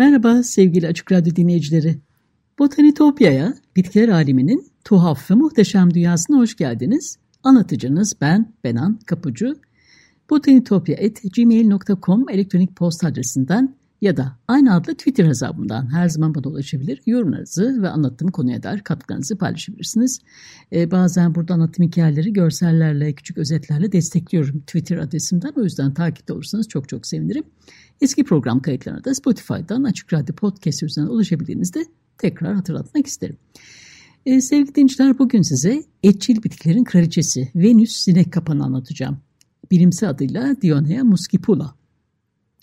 Merhaba sevgili Açık Radyo dinleyicileri. Botanitopya'ya, bitkiler aleminin tuhaf ve muhteşem dünyasına hoş geldiniz. Anlatıcınız ben Benan Kapucu. botanitopya.gmail.com elektronik posta adresinden ya da aynı adlı Twitter hesabımdan her zaman bana ulaşabilir. Yorumlarınızı ve anlattığım konuya dair katkılarınızı paylaşabilirsiniz. Ee, bazen burada anlattığım hikayeleri görsellerle, küçük özetlerle destekliyorum Twitter adresimden. O yüzden takipte olursanız çok çok sevinirim. Eski program kayıtlarına da Spotify'dan Açık Radyo Podcast üzerinden ulaşabildiğinizde tekrar hatırlatmak isterim. Ee, sevgili dinleyiciler bugün size etçil bitkilerin kraliçesi Venüs sinek kapanı anlatacağım. Bilimsel adıyla Dionea muscipula.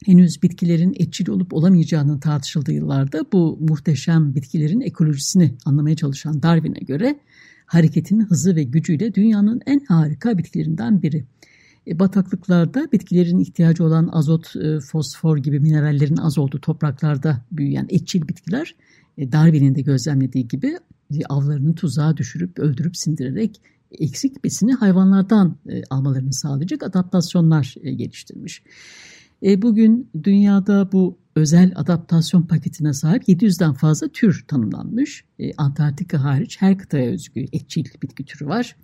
Henüz bitkilerin etçil olup olamayacağının tartışıldığı yıllarda bu muhteşem bitkilerin ekolojisini anlamaya çalışan Darwin'e göre hareketinin hızı ve gücüyle dünyanın en harika bitkilerinden biri. E, bataklıklarda bitkilerin ihtiyacı olan azot, e, fosfor gibi minerallerin az olduğu topraklarda büyüyen etçil bitkiler e, Darwin'in de gözlemlediği gibi avlarını tuzağa düşürüp öldürüp sindirerek eksik besini hayvanlardan almalarını sağlayacak adaptasyonlar geliştirmiş. Bugün dünyada bu özel adaptasyon paketine sahip 700'den fazla tür tanımlanmış. Antarktika hariç her kıtaya özgü etçil bitki türü var.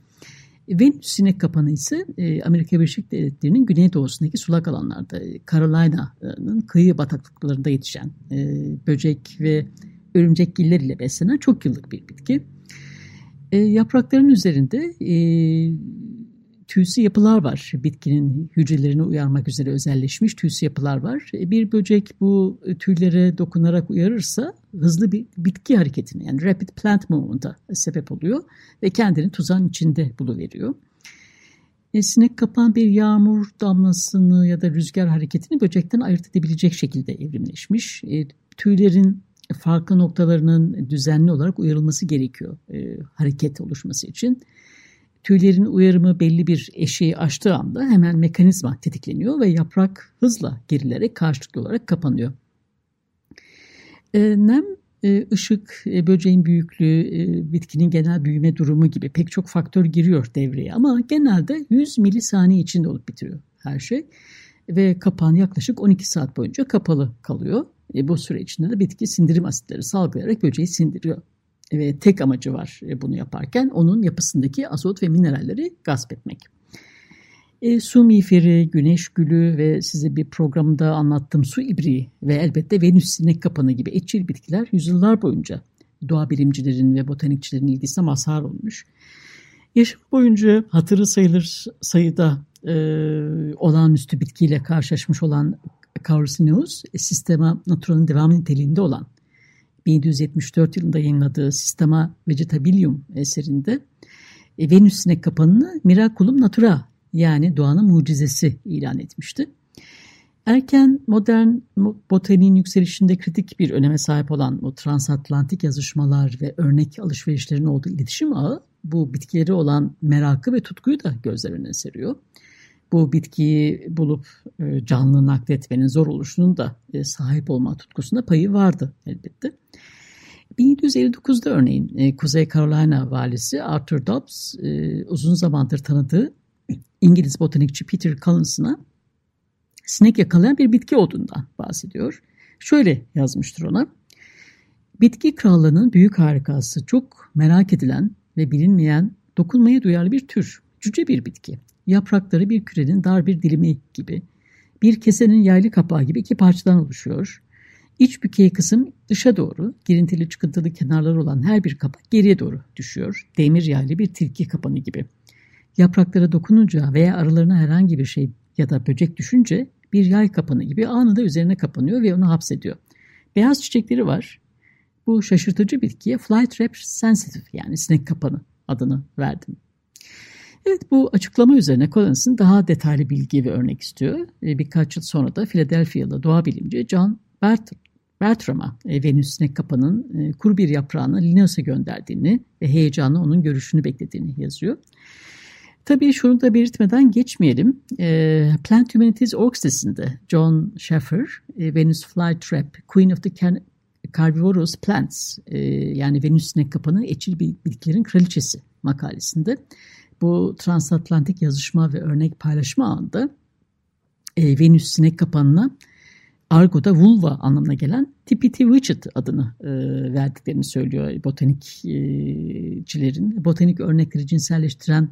Venüs sinek kapanı ise e, Amerika Birleşik Devletleri'nin güneydoğusundaki sulak alanlarda Carolina'nın kıyı bataklıklarında yetişen e, böcek ve örümcekgiller ile beslenen çok yıllık bir bitki. E, yaprakların üzerinde e, tüysü yapılar var. Bitkinin hücrelerini uyarmak üzere özelleşmiş tüysü yapılar var. E, bir böcek bu tüylere dokunarak uyarırsa hızlı bir bitki hareketine yani rapid plant movement'a sebep oluyor ve kendini tuzağın içinde buluveriyor. E, sinek kapan bir yağmur damlasını ya da rüzgar hareketini böcekten ayırt edebilecek şekilde evrimleşmiş. E, tüylerin farklı noktalarının düzenli olarak uyarılması gerekiyor e, hareket oluşması için. Tüylerin uyarımı belli bir eşiği aştığı anda hemen mekanizma tetikleniyor ve yaprak hızla gerilerek karşılıklı olarak kapanıyor. E, nem, e, ışık, e, böceğin büyüklüğü, e, bitkinin genel büyüme durumu gibi pek çok faktör giriyor devreye ama genelde 100 milisaniye içinde olup bitiriyor her şey ve kapağın yaklaşık 12 saat boyunca kapalı kalıyor. E, bu süre içinde de bitki sindirim asitleri salgılayarak böceği sindiriyor ve tek amacı var e, bunu yaparken onun yapısındaki azot ve mineralleri gasp etmek. E, su miğferi, güneş gülü ve size bir programda anlattığım su ibriği ve elbette Venüs sinek kapanı gibi etçil bitkiler yüzyıllar boyunca doğa bilimcilerin ve botanikçilerin ilgisine mazhar olmuş. Yaşam boyunca hatırı sayılır sayıda e, olağanüstü bitkiyle karşılaşmış olan Carcinus, sistema naturalın devamı niteliğinde olan 1774 yılında yayınladığı Systema Vegetabilium eserinde e, Venüs sinek kapanını Miraculum Natura yani doğanın mucizesi ilan etmişti. Erken modern botaniğin yükselişinde kritik bir öneme sahip olan bu transatlantik yazışmalar ve örnek alışverişlerin olduğu iletişim ağı bu bitkileri olan merakı ve tutkuyu da gözler önüne seriyor. Bu bitkiyi bulup e, canlı nakletmenin zor oluşunun da e, sahip olma tutkusunda payı vardı elbette. 1759'da örneğin e, Kuzey Carolina valisi Arthur Dobbs uzun zamandır tanıdığı İngiliz botanikçi Peter Collins'ına sinek yakalayan bir bitki olduğundan bahsediyor. Şöyle yazmıştır ona. Bitki krallığının büyük harikası çok merak edilen ve bilinmeyen dokunmaya duyarlı bir tür. Cüce bir bitki. Yaprakları bir kürenin dar bir dilimi gibi. Bir kesenin yaylı kapağı gibi iki parçadan oluşuyor. İç bükey kısım dışa doğru, girintili çıkıntılı kenarları olan her bir kapak geriye doğru düşüyor. Demir yaylı bir tilki kapanı gibi. Yapraklara dokununca veya aralarına herhangi bir şey ya da böcek düşünce bir yay kapanı gibi anında üzerine kapanıyor ve onu hapsediyor. Beyaz çiçekleri var. Bu şaşırtıcı bitkiye Flytrap sensitive yani sinek kapanı adını verdim. Evet bu açıklama üzerine Collins'ın daha detaylı bilgi ve örnek istiyor. E, birkaç yıl sonra da Philadelphia'lı doğa bilimci John Bert Bertram'a Venüs sinek kapanın e, kuru bir yaprağını Linnaeus'a gönderdiğini ve heyecanla onun görüşünü beklediğini yazıyor. Tabii şunu da belirtmeden geçmeyelim. E, Plant Humanities Org sitesinde John Sheffer, e, Venus Flytrap, Queen of the Can Carnivorous Plants e, yani Venüs sinek kapanı etçil bitkilerin kraliçesi makalesinde bu transatlantik yazışma ve örnek paylaşma anında e, Venüs sinek kapanına Argo'da vulva anlamına gelen Tipiti Witchet adını e, verdiklerini söylüyor botanikçilerin. Botanik örnekleri cinselleştiren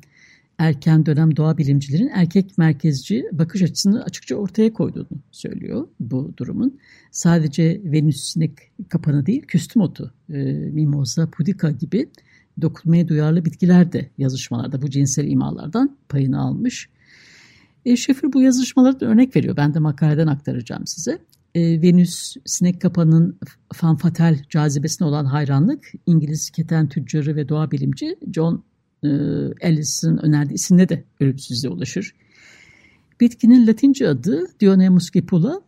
erken dönem doğa bilimcilerin erkek merkezci bakış açısını açıkça ortaya koyduğunu söylüyor bu durumun. Sadece Venüs sinek kapanı değil, küstüm otu, e, mimosa pudica gibi dokunmaya duyarlı bitkiler de yazışmalarda bu cinsel imalardan payını almış. E, Şefir bu yazışmaları örnek veriyor. Ben de makaleden aktaracağım size. E, Venüs sinek kapanının fanfatal cazibesine olan hayranlık İngiliz keten tüccarı ve doğa bilimci John e, Ellis'in önerdiği isimle de ölümsüzlüğe ulaşır. Bitkinin latince adı Dionaea muscipula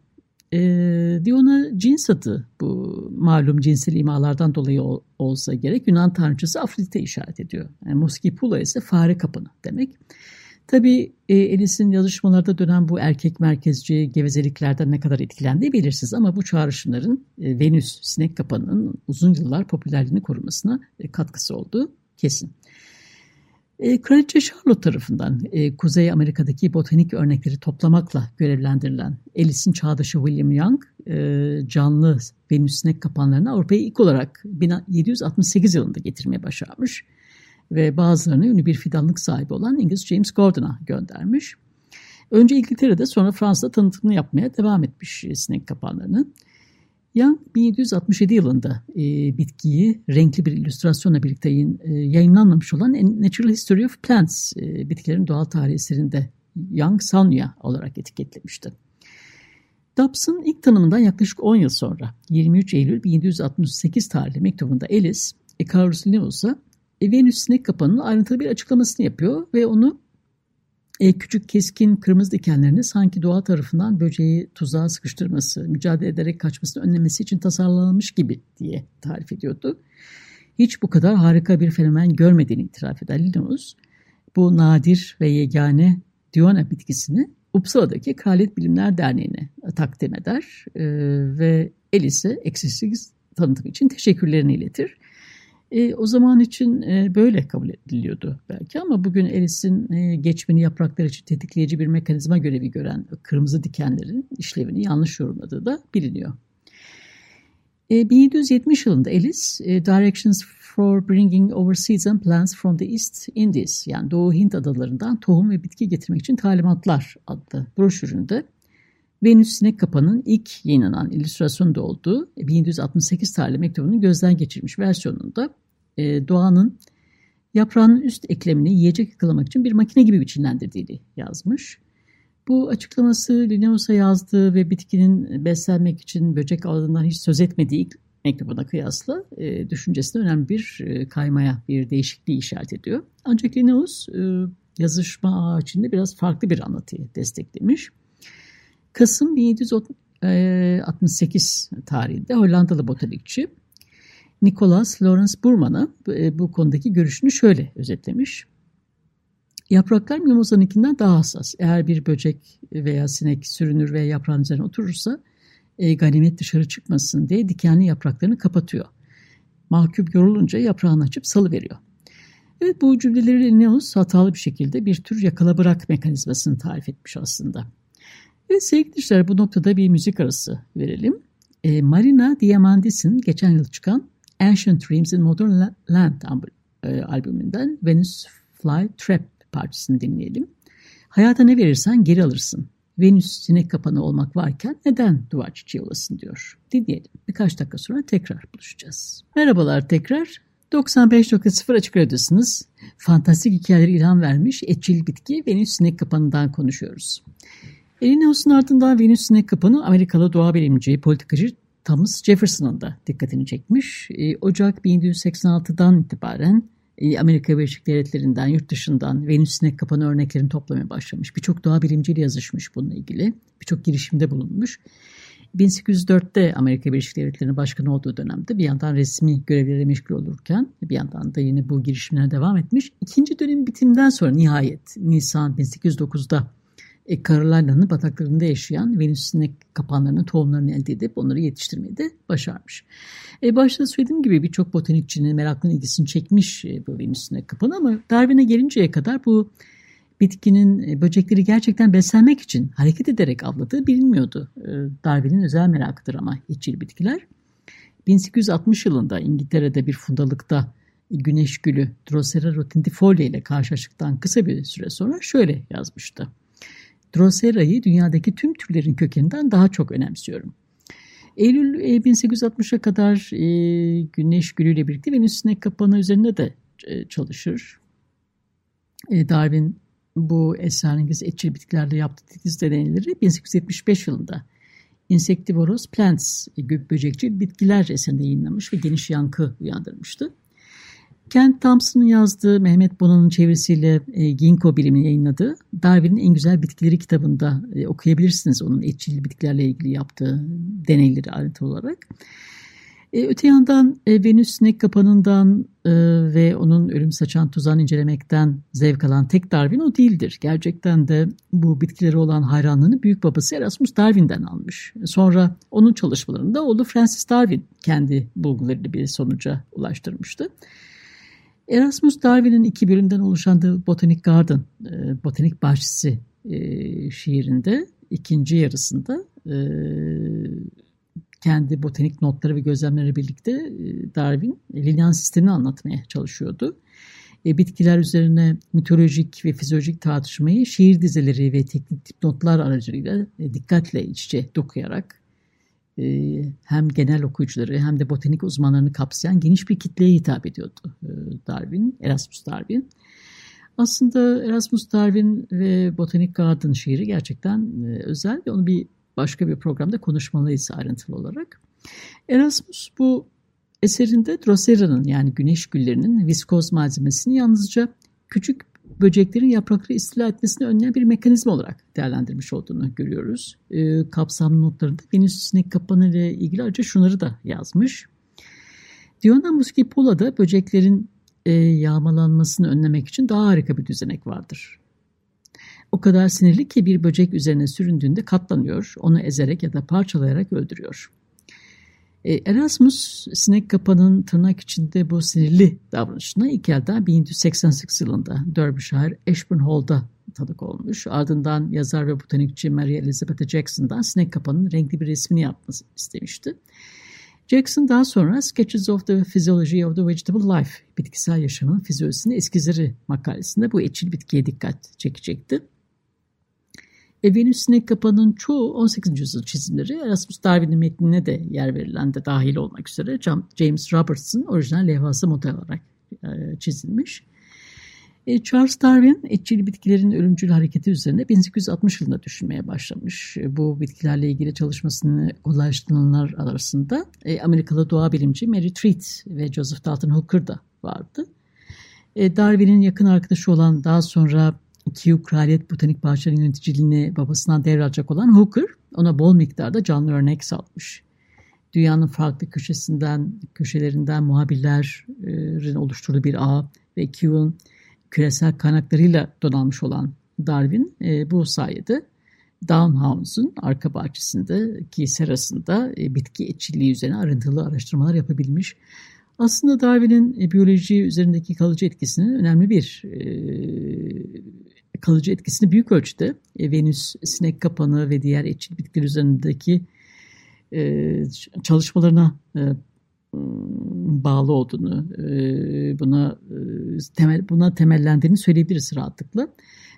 e, Diona cins adı bu malum cinsel imalardan dolayı ol, olsa gerek Yunan tanrıçası Afrodite işaret ediyor. Yani Muscipula ise fare kapını demek. Tabii e, Elis'in yazışmalarda dönen bu erkek merkezci gevezeliklerden ne kadar etkilendiği belirsiz ama bu çağrışımların e, Venüs sinek kapanının uzun yıllar popülerliğini korumasına e, katkısı olduğu kesin. E, Kraliçe Charlotte tarafından e, Kuzey Amerika'daki botanik örnekleri toplamakla görevlendirilen Ellis'in çağdaşı William Young, e, canlı Venüs sinek kapanlarını Avrupa'ya ilk olarak 1768 yılında getirmeye başarmış ve bazılarını ünlü bir fidanlık sahibi olan İngiliz James Gordon'a göndermiş. Önce İngiltere'de sonra Fransa'da tanıtımını yapmaya devam etmiş sinek kapanlarını. Young 1767 yılında e, bitkiyi renkli bir illüstrasyonla birlikte yayın, e, yayınlanmamış olan Natural History of Plants e, bitkilerin doğal tarihi eserinde Young Salmia olarak etiketlemişti. Dobbs'ın ilk tanımından yaklaşık 10 yıl sonra 23 Eylül 1768 tarihli mektubunda Ellis, e, Carlos Linnaeus'a Venüs sinek kapanının ayrıntılı bir açıklamasını yapıyor ve onu e, küçük keskin kırmızı dikenlerini sanki doğa tarafından böceği tuzağa sıkıştırması, mücadele ederek kaçmasını önlemesi için tasarlanmış gibi diye tarif ediyordu. Hiç bu kadar harika bir fenomen görmediğini itiraf eder Linnaeus. Bu nadir ve yegane Diona bitkisini Uppsala'daki Kraliyet Bilimler Derneği'ne takdim eder e, ve Elis'e eksiksiz tanıtım için teşekkürlerini iletir. E, o zaman için e, böyle kabul ediliyordu belki ama bugün Elis'in e, geçmeni yapraklar için tetikleyici bir mekanizma görevi gören kırmızı dikenlerin işlevini yanlış yorumladığı da biliniyor. E, 1770 yılında Ellis, e, Directions for Bringing Overseas and Plants from the East Indies yani Doğu Hint adalarından tohum ve bitki getirmek için talimatlar adlı broşüründe Venüs sinek kapanın ilk yayınlanan illüstrasyonda olduğu 1768 tarihli mektubunun gözden geçirmiş versiyonunda e, doğanın yaprağının üst eklemini yiyecek yakalamak için bir makine gibi biçimlendirdiğini yazmış. Bu açıklaması Linnaeus'a yazdığı ve bitkinin beslenmek için böcek avladığından hiç söz etmediği ilk mektubuna kıyasla e, düşüncesinde önemli bir e, kaymaya, bir değişikliği işaret ediyor. Ancak Linnaeus e, yazışma ağacında biraz farklı bir anlatıyı desteklemiş. Kasım 1768 e, tarihinde Hollandalı botanikçi Nicholas Lawrence Burman'a e, bu konudaki görüşünü şöyle özetlemiş. Yapraklar mimozanınkinden daha hassas. Eğer bir böcek veya sinek sürünür ve yaprağın üzerine oturursa e, ganimet dışarı çıkmasın diye dikenli yapraklarını kapatıyor. Mahkum yorulunca yaprağını açıp salı veriyor. Evet bu cümleleri Linnaeus hatalı bir şekilde bir tür yakala bırak mekanizmasını tarif etmiş aslında. Evet sevgili dinleyiciler bu noktada bir müzik arası verelim. E, Marina Diamandis'in geçen yıl çıkan Ancient Dreams in Modern Land e, albümünden Venus Fly Trap parçasını dinleyelim. Hayata ne verirsen geri alırsın. Venüs sinek kapanı olmak varken neden duvar çiçeği olasın diyor. Dinleyelim. Birkaç dakika sonra tekrar buluşacağız. Merhabalar tekrar. 95.0 Açık Radyosu'nuz. Fantastik hikayeleri ilham vermiş etçil bitki Venüs sinek kapanından konuşuyoruz. Elineuss'un ardından Venüs sinek kapanı Amerikalı doğa bilimci, politikacı Thomas Jefferson'ın da dikkatini çekmiş. E, Ocak 1786'dan itibaren e, Amerika Birleşik Devletleri'nden, yurt dışından Venüs sinek kapanı örneklerini toplamaya başlamış. Birçok doğa bilimciyle yazışmış bununla ilgili. Birçok girişimde bulunmuş. 1804'te Amerika Birleşik Devletleri'nin başkanı olduğu dönemde bir yandan resmi görevlere meşgul olurken bir yandan da yine bu girişimlere devam etmiş. İkinci dönem bitiminden sonra nihayet Nisan 1809'da e, Carolina'nın bataklarında yaşayan Venüs sinek kapanlarının tohumlarını elde edip onları yetiştirmeyi de başarmış. E, başta söylediğim gibi birçok botanikçinin meraklının ilgisini çekmiş e, bu Venüs sinek kapanı ama Darwin'e gelinceye kadar bu bitkinin e, böcekleri gerçekten beslenmek için hareket ederek avladığı bilinmiyordu. E, Darwin'in özel merakıdır ama içil bitkiler. 1860 yılında İngiltere'de bir fundalıkta güneş gülü Drosera rotundifolia ile karşılaştıktan kısa bir süre sonra şöyle yazmıştı. Drosera'yı dünyadaki tüm türlerin kökeninden daha çok önemsiyorum. Eylül 1860'a kadar e, Güneş Gülü ile birlikte Venüs sinek kapanı üzerinde de e, çalışır. E, Darwin bu esrarengiz etçil bitkilerle yaptığı titiz deneyleri 1875 yılında Insectivorous Plants, gök böcekçil bitkiler eserinde yayınlamış ve geniş yankı uyandırmıştı. Kent Thompson'ın yazdığı Mehmet Bona'nın çevirisiyle e, Ginkgo bilimini yayınladığı Darwin'in en güzel bitkileri kitabında e, okuyabilirsiniz onun etçil bitkilerle ilgili yaptığı deneyleri ayrıntılı olarak. E, öte yandan e, Venüs sinek kapanından e, ve onun ölüm saçan tuzağını incelemekten zevk alan tek Darwin o değildir. Gerçekten de bu bitkileri olan hayranlığını büyük babası Erasmus Darwin'den almış. Sonra onun çalışmalarında oğlu Francis Darwin kendi bulgularını bir sonuca ulaştırmıştı. Erasmus Darwin'in iki bölümden oluşan The Botanic Garden, e, Botanik Bahçesi e, şiirinde ikinci yarısında e, kendi botanik notları ve gözlemleri birlikte e, Darwin Lilian sistemini anlatmaya çalışıyordu. Bitkiler üzerine mitolojik ve fizyolojik tartışmayı şiir dizeleri ve teknik notlar aracılığıyla dikkatle iç içe dokuyarak hem genel okuyucuları hem de botanik uzmanlarını kapsayan geniş bir kitleye hitap ediyordu Darwin, Erasmus Darwin. Aslında Erasmus Darwin ve Botanik Garden şiiri gerçekten özel ve onu bir başka bir programda konuşmalıyız ayrıntılı olarak. Erasmus bu eserinde Drosera'nın yani güneş güllerinin viskoz malzemesini yalnızca küçük böceklerin yaprakları istila etmesini önleyen bir mekanizma olarak değerlendirmiş olduğunu görüyoruz. E, kapsamlı notlarında Venüs sinek kapanı ile ilgili ayrıca şunları da yazmış. Diona muscipola da böceklerin e, yağmalanmasını önlemek için daha harika bir düzenek vardır. O kadar sinirli ki bir böcek üzerine süründüğünde katlanıyor, onu ezerek ya da parçalayarak öldürüyor. E, Erasmus sinek kapanın tırnak içinde bu sinirli davranışına ilk elden 1788 yılında Derbyshire Ashburn Hall'da tanık olmuş. Ardından yazar ve botanikçi Mary Elizabeth Jackson'dan sinek kapanın renkli bir resmini yapması istemişti. Jackson daha sonra Sketches of the Physiology of the Vegetable Life, bitkisel yaşamın fizyolojisini eskizleri makalesinde bu etçil bitkiye dikkat çekecekti. Ve Venüs kapanın çoğu 18. yüzyıl çizimleri Erasmus Darwin'in metnine de yer verilen de dahil olmak üzere James Robertson orijinal levhası model olarak e, çizilmiş. E, Charles Darwin etçil bitkilerin ölümcül hareketi üzerine 1860 yılında düşünmeye başlamış. E, bu bitkilerle ilgili çalışmasını kolaylaştıranlar arasında Amerikalı doğa bilimci Mary Treat ve Joseph Dalton Hooker da vardı. Darwin'in yakın arkadaşı olan daha sonra Kew Kraliyet Botanik Bahçeleri yöneticiliğini babasından devralacak olan Hooker ona bol miktarda canlı örnek satmış. Dünyanın farklı köşesinden, köşelerinden muhabirlerin oluşturduğu bir ağ ve Kew'un küresel kaynaklarıyla donanmış olan Darwin e, bu sayede Downhouse'un arka bahçesindeki serasında e, bitki etçiliği üzerine ayrıntılı araştırmalar yapabilmiş. Aslında Darwin'in e, biyoloji üzerindeki kalıcı etkisinin önemli bir e, kalıcı etkisini büyük ölçüde e, Venüs, sinek kapanı ve diğer etçil bitkiler üzerindeki e, çalışmalarına e, bağlı olduğunu, e, buna e, temel buna temellendiğini söyleyebiliriz rahatlıkla.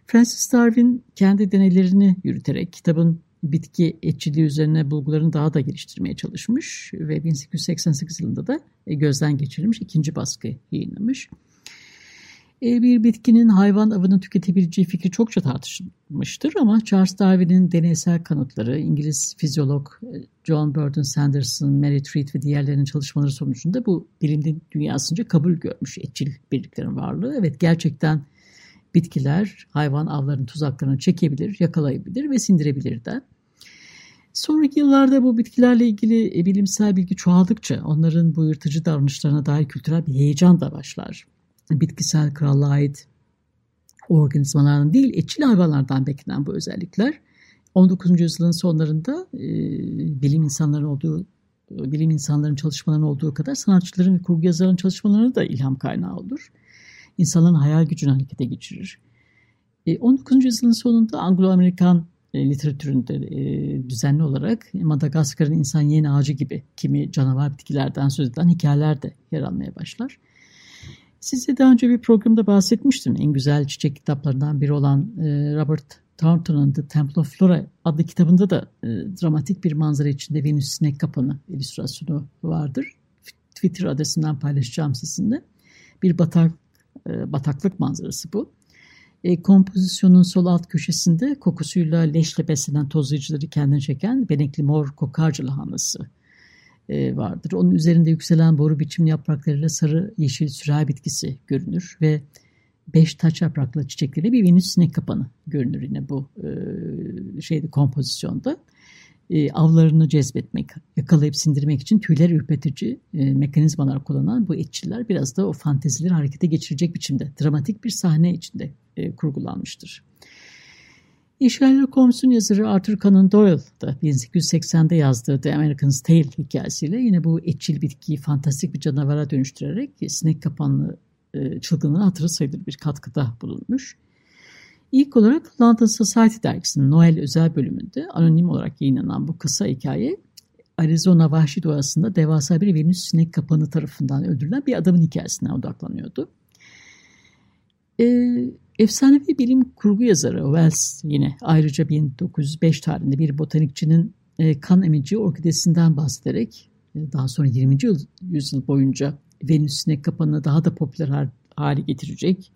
Francis Darwin kendi deneylerini yürüterek kitabın bitki etçiliği üzerine bulgularını daha da geliştirmeye çalışmış ve 1888 yılında da e, gözden geçirilmiş ikinci baskı yayınlamış. E, bir bitkinin hayvan avını tüketebileceği fikri çokça tartışılmıştır ama Charles Darwin'in deneysel kanıtları İngiliz fizyolog John Burton Sanderson, Mary Treat ve diğerlerinin çalışmaları sonucunda bu bilim dünyasınca kabul görmüş etçil birliklerin varlığı. Evet gerçekten bitkiler hayvan avlarının tuzaklarını çekebilir, yakalayabilir ve sindirebilir de. Sonraki yıllarda bu bitkilerle ilgili e, bilimsel bilgi çoğaldıkça onların bu yırtıcı davranışlarına dair kültürel bir heyecan da başlar. Bitkisel krallığa ait organizmalardan değil, etçil hayvanlardan beklenen bu özellikler 19. yüzyılın sonlarında e, bilim insanların olduğu bilim insanların çalışmalarının olduğu kadar sanatçıların ve kurgu yazarların çalışmalarına da ilham kaynağı olur. İnsanların hayal gücünü harekete geçirir. E, 19. yüzyılın sonunda Anglo-Amerikan e, literatüründe e, düzenli olarak Madagaskar'ın insan yeni ağacı gibi kimi canavar bitkilerden söz edilen hikayeler de yer almaya başlar. Size daha önce bir programda bahsetmiştim. En güzel çiçek kitaplarından biri olan e, Robert Thornton'un The Temple of Flora adlı kitabında da e, dramatik bir manzara içinde Venüs sinek kapanı illüstrasyonu vardır. Twitter adresinden paylaşacağım sizinle. Bir batak, e, bataklık manzarası bu. E, kompozisyonun sol alt köşesinde kokusuyla leşle beslenen tozlayıcıları kendine çeken benekli mor kokarca lahanası e, vardır. Onun üzerinde yükselen boru biçimli yapraklarıyla sarı yeşil sürahi bitkisi görünür ve beş taç yapraklı çiçekleri bir Venüs sinek kapanı görünür yine bu e, şeyde kompozisyonda. E, avlarını cezbetmek, yakalayıp sindirmek için tüyler ürpetici e, mekanizmalar kullanan bu etçiler biraz da o fantezileri harekete geçirecek biçimde dramatik bir sahne içinde e, kurgulanmıştır. Sherlock Holmes'un yazarı Arthur Conan Doyle da 1880'de yazdığı The American's Tale hikayesiyle yine bu etçil bitkiyi fantastik bir canavara dönüştürerek sinek kapanlı e, çılgınlığın hatırı sayılır bir katkıda bulunmuş. İlk olarak London Society dergisinin Noel özel bölümünde anonim olarak yayınlanan bu kısa hikaye Arizona vahşi doğasında devasa bir Venüs sinek kapanı tarafından öldürülen bir adamın hikayesine odaklanıyordu. Ee, efsanevi bilim kurgu yazarı Wells yine ayrıca 1905 tarihinde bir botanikçinin e, kan emici orkidesinden bahsederek e, daha sonra 20. yüzyıl boyunca Venüs sinek kapanını daha da popüler hale getirecek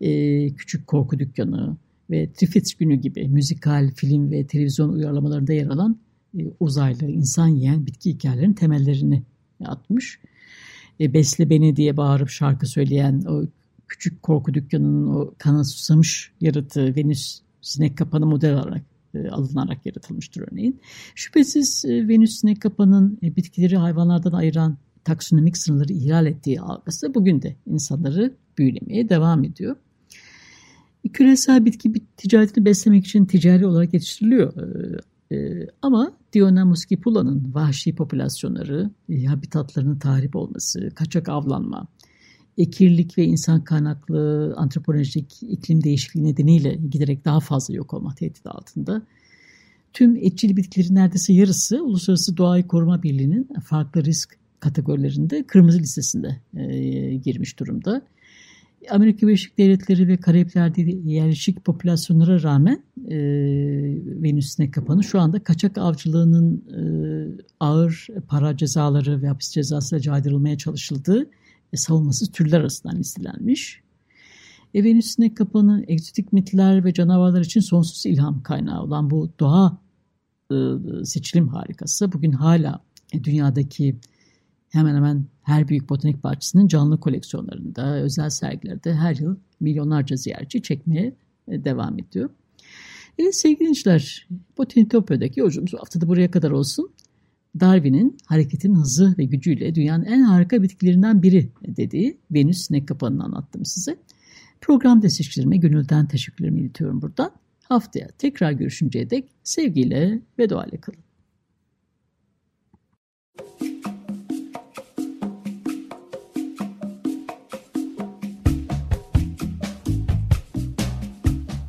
e, Küçük Korku Dükkanı ve Triffids Günü gibi müzikal, film ve televizyon uyarlamalarında yer alan e, uzaylı, insan yiyen bitki hikayelerinin temellerini atmış. E, Besle Beni diye bağırıp şarkı söyleyen o Küçük Korku Dükkanı'nın o kana susamış yaratığı Venüs sinek kapanı model olarak e, alınarak yaratılmıştır örneğin. Şüphesiz e, Venüs sinek kapanın e, bitkileri hayvanlardan ayıran taksonomik sınırları ihlal ettiği algısı bugün de insanları büyülemeye devam ediyor. Küresel bitki ticaretini beslemek için ticari olarak yetiştiriliyor. Ee, e, ama Dionamus gipula'nın vahşi popülasyonları, e, habitatlarının tahrip olması, kaçak avlanma, ekirlik ve insan kaynaklı antropolojik iklim değişikliği nedeniyle giderek daha fazla yok olma tehdidi altında. Tüm etçil bitkilerin neredeyse yarısı Uluslararası Doğayı Koruma Birliği'nin farklı risk kategorilerinde kırmızı listesinde e, girmiş durumda. Amerika Birleşik Devletleri ve Karayipler'de yerleşik popülasyonlara rağmen e, Venüs'üne kapanı şu anda kaçak avcılığının e, ağır para cezaları ve hapis cezası caydırılmaya çalışıldığı e, savunmasız türler arasından listelenmiş. E, Venüs'üne kapanı egzotik mitler ve canavarlar için sonsuz ilham kaynağı olan bu doğa e, seçilim harikası bugün hala dünyadaki hemen hemen her büyük botanik bahçesinin canlı koleksiyonlarında, özel sergilerde her yıl milyonlarca ziyaretçi çekmeye e, devam ediyor. Evet sevgili dinleyiciler, Botanitopya'daki yolculuğumuz bu haftada buraya kadar olsun. Darwin'in hareketin hızı ve gücüyle dünyanın en harika bitkilerinden biri dediği Venüs sinek kapanını anlattım size. Program destekçilerime gönülden teşekkürlerimi iletiyorum buradan. Haftaya tekrar görüşünceye dek sevgiyle ve duayla kalın.